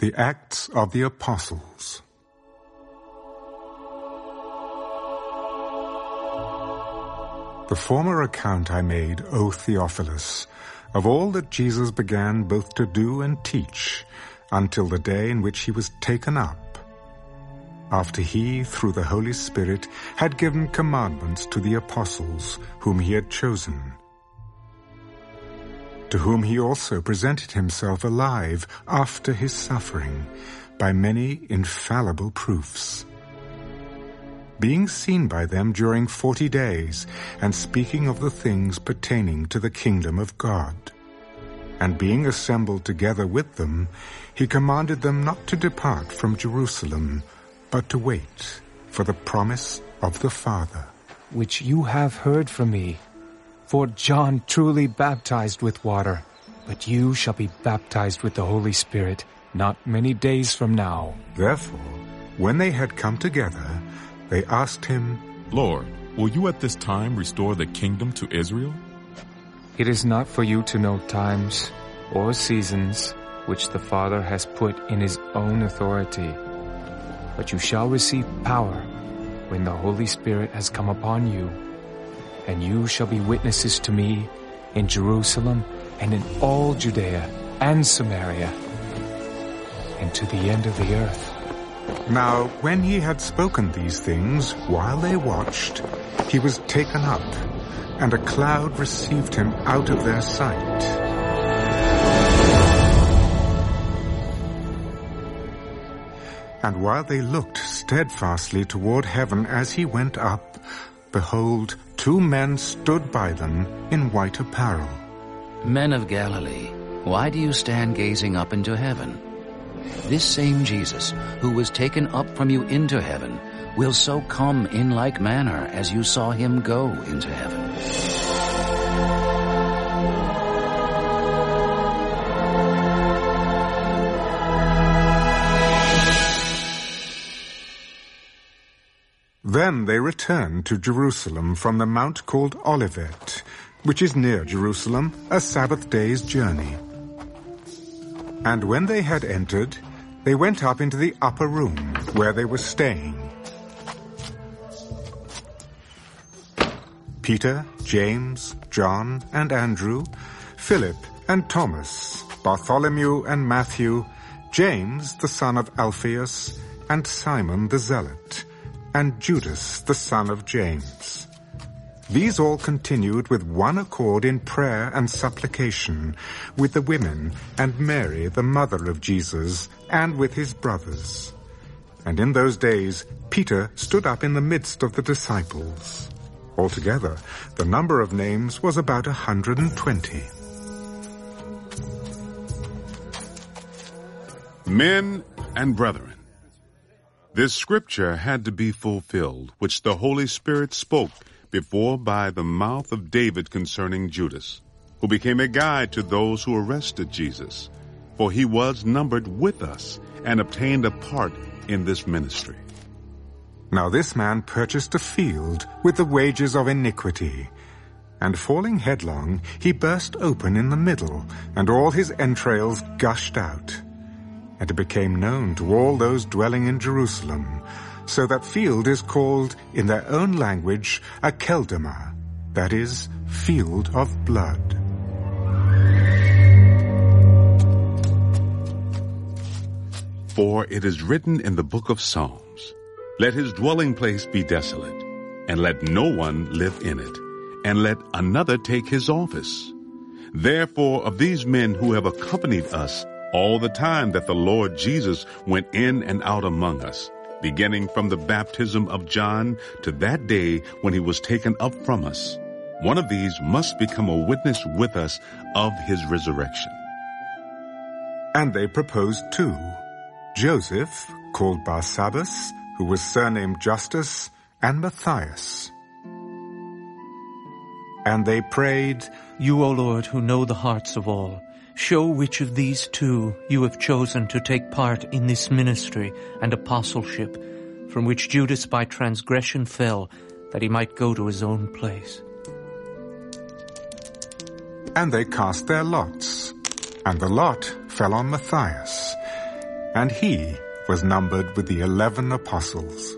The Acts of the Apostles. The former account I made, O Theophilus, of all that Jesus began both to do and teach, until the day in which he was taken up, after he, through the Holy Spirit, had given commandments to the apostles whom he had chosen to whom he also presented himself alive after his suffering by many infallible proofs. Being seen by them during forty days, and speaking of the things pertaining to the kingdom of God. And being assembled together with them, he commanded them not to depart from Jerusalem, but to wait for the promise of the Father. Which you have heard from me. For John truly baptized with water, but you shall be baptized with the Holy Spirit not many days from now. Therefore, when they had come together, they asked him, Lord, will you at this time restore the kingdom to Israel? It is not for you to know times or seasons which the Father has put in his own authority, but you shall receive power when the Holy Spirit has come upon you and you shall be witnesses to me in Jerusalem and in all Judea and Samaria and to the end of the earth. Now, when he had spoken these things, while they watched, he was taken up, and a cloud received him out of their sight. And while they looked steadfastly toward heaven as he went up, behold, two men stood by them in white apparel. Men of Galilee, why do you stand gazing up into heaven? This same Jesus, who was taken up from you into heaven, will so come in like manner as you saw him go into heaven. Then they returned to Jerusalem from the mount called Olivet, which is near Jerusalem, a Sabbath day's journey. And when they had entered, they went up into the upper room where they were staying. Peter, James, John, and Andrew, Philip and Thomas, Bartholomew and Matthew, James the son of Alphaeus, and Simon the Zealot, and Judas the son of James. These all continued with one accord in prayer and supplication with the women and Mary the mother of Jesus and with his brothers. And in those days Peter stood up in the midst of the disciples. Altogether, the number of names was about a hundred and twenty. Men and brethren, this scripture had to be fulfilled, which the Holy Spirit spoke before by the mouth of David concerning Judas, who became a guide to those who arrested Jesus, for he was numbered with us and obtained a part in this ministry. Now this man purchased a field with the wages of iniquity, and falling headlong, he burst open in the middle, and all his entrails gushed out. And it became known to all those dwelling in Jerusalem, so that field is called, in their own language, a Akeldama, that is, field of blood. For it is written in the book of Psalms, Let his dwelling place be desolate, and let no one live in it, and let another take his office. Therefore of these men who have accompanied us all the time that the Lord Jesus went in and out among us, beginning from the baptism of John to that day when he was taken up from us. One of these must become a witness with us of his resurrection. And they proposed two, Joseph, called Barsabbas, who was surnamed Justus, and Matthias. And they prayed, You, O Lord, who know the hearts of all, show which of these two you have chosen to take part in this ministry and apostleship, from which Judas by transgression fell, that he might go to his own place. And they cast their lots, and the lot fell on Matthias. and he was numbered with the eleven apostles.